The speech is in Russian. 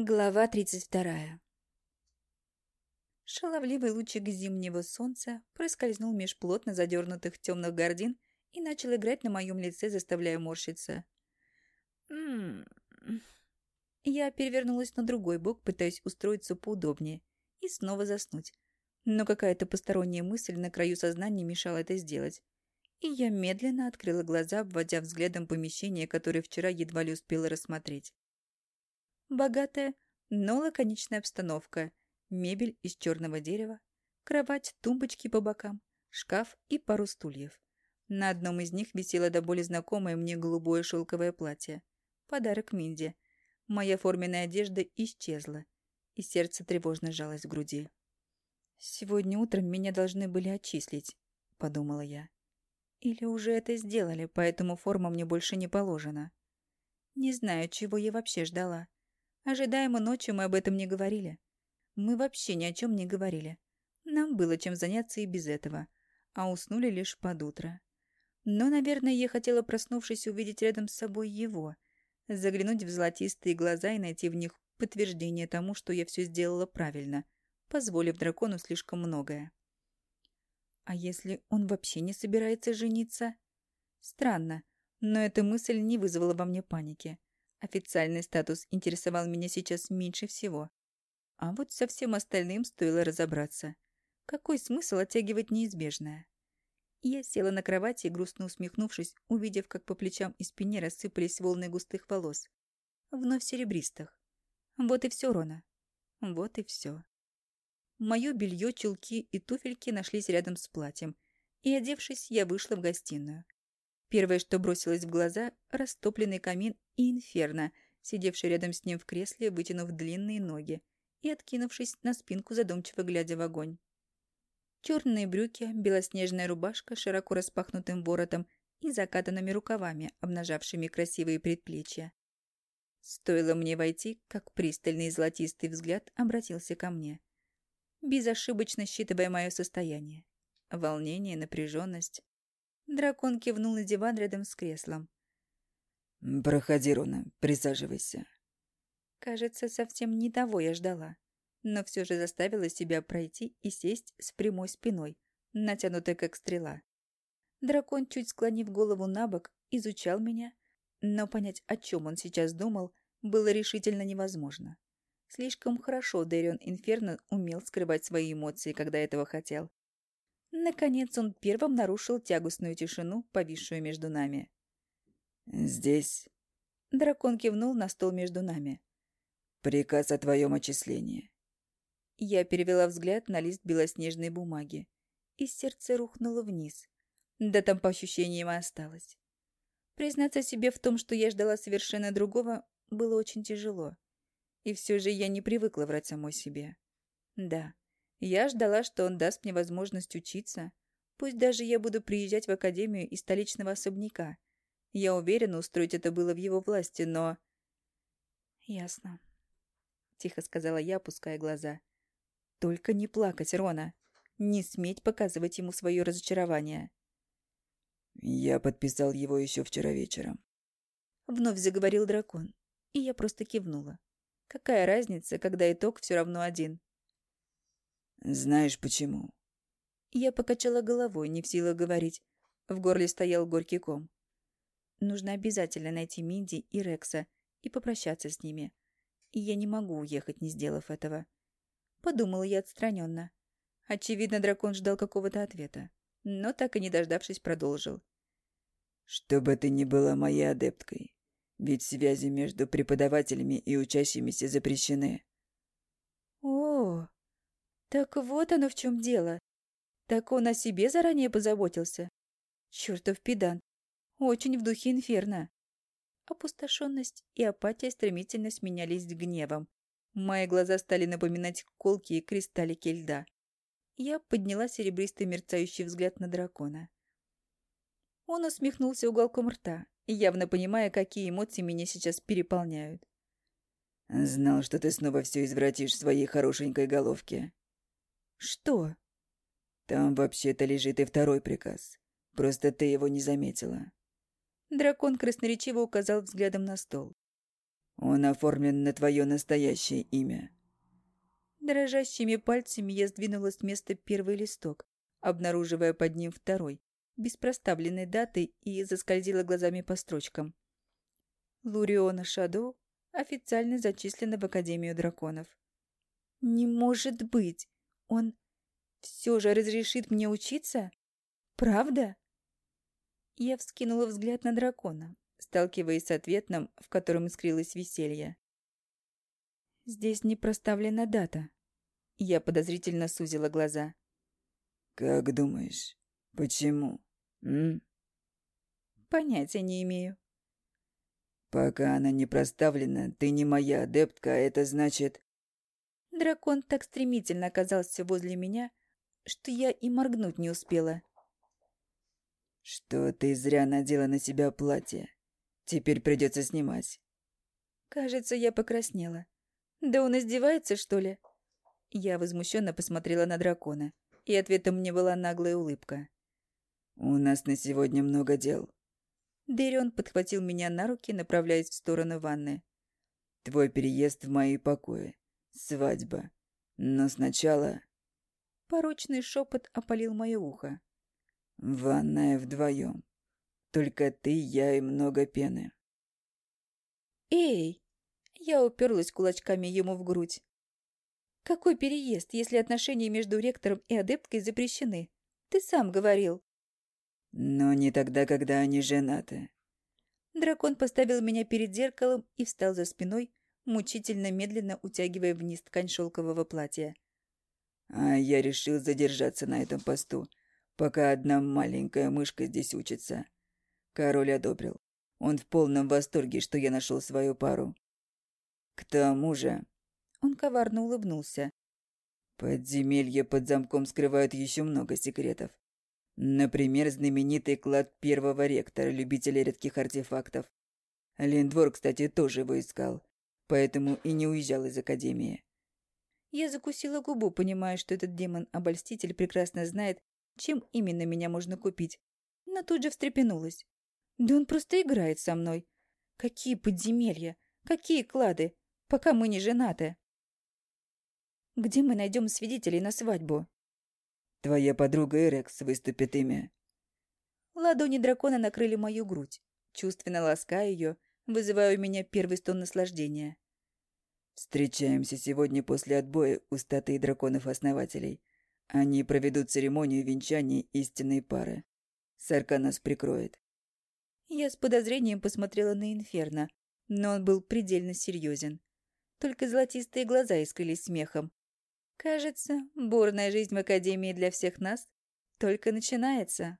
Глава 32. Шаловливый лучик зимнего солнца проскользнул меж плотно задернутых темных гордин и начал играть на моем лице, заставляя морщиться. М Я перевернулась на другой бок, пытаясь устроиться поудобнее и снова заснуть. Но какая-то посторонняя мысль на краю сознания мешала это сделать. И я медленно открыла глаза, обводя взглядом помещение, которое вчера едва ли успела рассмотреть. Богатая, но лаконичная обстановка, мебель из черного дерева, кровать, тумбочки по бокам, шкаф и пару стульев. На одном из них висело до боли знакомое мне голубое шелковое платье. Подарок Минди. Моя форменная одежда исчезла, и сердце тревожно жалось в груди. «Сегодня утром меня должны были отчислить», — подумала я. «Или уже это сделали, поэтому форма мне больше не положена. Не знаю, чего я вообще ждала. Ожидаемо ночью мы об этом не говорили. Мы вообще ни о чем не говорили. Нам было чем заняться и без этого, а уснули лишь под утро. Но, наверное, я хотела, проснувшись, увидеть рядом с собой его, заглянуть в золотистые глаза и найти в них подтверждение тому, что я все сделала правильно, позволив дракону слишком многое. А если он вообще не собирается жениться? Странно, но эта мысль не вызвала во мне паники. Официальный статус интересовал меня сейчас меньше всего. А вот со всем остальным стоило разобраться. Какой смысл оттягивать неизбежное? Я села на кровати, грустно усмехнувшись, увидев, как по плечам и спине рассыпались волны густых волос. Вновь серебристых. Вот и все, Рона. Вот и все. Мое белье, чулки и туфельки нашлись рядом с платьем, и, одевшись, я вышла в гостиную. Первое, что бросилось в глаза – растопленный камин и инферно, сидевший рядом с ним в кресле, вытянув длинные ноги и откинувшись на спинку, задумчиво глядя в огонь. Черные брюки, белоснежная рубашка с широко распахнутым воротом и закатанными рукавами, обнажавшими красивые предплечья. Стоило мне войти, как пристальный золотистый взгляд обратился ко мне, безошибочно считывая мое состояние. Волнение, напряженность. Дракон кивнул на диван рядом с креслом. «Проходи, Руна, присаживайся». Кажется, совсем не того я ждала, но все же заставила себя пройти и сесть с прямой спиной, натянутой как стрела. Дракон, чуть склонив голову на бок, изучал меня, но понять, о чем он сейчас думал, было решительно невозможно. Слишком хорошо Дэрион Инферно умел скрывать свои эмоции, когда этого хотел. Наконец он первым нарушил тягостную тишину, повисшую между нами. «Здесь...» Дракон кивнул на стол между нами. «Приказ о твоем отчислении». Я перевела взгляд на лист белоснежной бумаги, и сердце рухнуло вниз. Да там по ощущениям и осталось. Признаться себе в том, что я ждала совершенно другого, было очень тяжело. И все же я не привыкла врать самой себе. Да, я ждала, что он даст мне возможность учиться. Пусть даже я буду приезжать в академию из столичного особняка. Я уверена, устроить это было в его власти, но... «Ясно», — тихо сказала я, опуская глаза. «Только не плакать, Рона. Не сметь показывать ему свое разочарование». «Я подписал его еще вчера вечером», — вновь заговорил дракон, и я просто кивнула. Какая разница, когда итог все равно один? Знаешь почему? Я покачала головой, не в силах говорить. В горле стоял горький ком. Нужно обязательно найти Минди и Рекса и попрощаться с ними. И я не могу уехать, не сделав этого. Подумала я отстраненно. Очевидно, дракон ждал какого-то ответа, но так и не дождавшись, продолжил. «Чтобы ты не была моей адепткой, ведь связи между преподавателями и учащимися запрещены». «О, так вот оно в чем дело. Так он о себе заранее позаботился. Чертов педант. Очень в духе инферно. Опустошенность и апатия стремительно сменялись гневом. Мои глаза стали напоминать колкие кристаллики льда. Я подняла серебристый мерцающий взгляд на дракона. Он усмехнулся уголком рта, явно понимая, какие эмоции меня сейчас переполняют. «Знал, что ты снова все извратишь в своей хорошенькой головке», «Что?» «Там вообще-то лежит и второй приказ. Просто ты его не заметила». Дракон красноречиво указал взглядом на стол. Он оформлен на твое настоящее имя». Дрожащими пальцами я сдвинула с места первый листок, обнаруживая под ним второй, без проставленной даты, и заскользила глазами по строчкам. Луриона Шадоу официально зачислена в Академию драконов. «Не может быть! Он все же разрешит мне учиться? Правда?» Я вскинула взгляд на дракона, сталкиваясь с ответом, в котором искрилось веселье. «Здесь не проставлена дата». Я подозрительно сузила глаза. «Как думаешь, почему, м?» «Понятия не имею». «Пока она не проставлена, ты не моя адептка, а это значит...» Дракон так стремительно оказался возле меня, что я и моргнуть не успела. «Что ты зря надела на себя платье. Теперь придется снимать». Кажется, я покраснела. Да он издевается, что ли? Я возмущенно посмотрела на дракона, и ответом мне была наглая улыбка. «У нас на сегодня много дел». Дэрион подхватил меня на руки, направляясь в сторону ванны. «Твой переезд в мои покои. Свадьба. Но сначала...» Порочный шепот опалил мое ухо. Ванная вдвоем. Только ты, я и много пены. Эй! Я уперлась кулачками ему в грудь. Какой переезд, если отношения между ректором и адепткой запрещены? Ты сам говорил. Но не тогда, когда они женаты. Дракон поставил меня перед зеркалом и встал за спиной, мучительно медленно утягивая вниз ткань шелкового платья. А я решил задержаться на этом посту, пока одна маленькая мышка здесь учится. Король одобрил. Он в полном восторге, что я нашел свою пару. К тому же... Он коварно улыбнулся. Подземелья под замком скрывают еще много секретов. Например, знаменитый клад первого ректора, любителя редких артефактов. Линдвор, кстати, тоже его искал, поэтому и не уезжал из Академии. Я закусила губу, понимая, что этот демон-обольститель прекрасно знает, чем именно меня можно купить, но тут же встрепенулась. Да он просто играет со мной. Какие подземелья, какие клады, пока мы не женаты. Где мы найдем свидетелей на свадьбу? Твоя подруга Эрекс выступит ими. Ладони дракона накрыли мою грудь, чувственно лаская ее, вызывая у меня первый стон наслаждения. Встречаемся сегодня после отбоя у статуи драконов-основателей. Они проведут церемонию венчания истинной пары. Сарка нас прикроет. Я с подозрением посмотрела на Инферно, но он был предельно серьезен. Только золотистые глаза искрились смехом. Кажется, бурная жизнь в Академии для всех нас только начинается.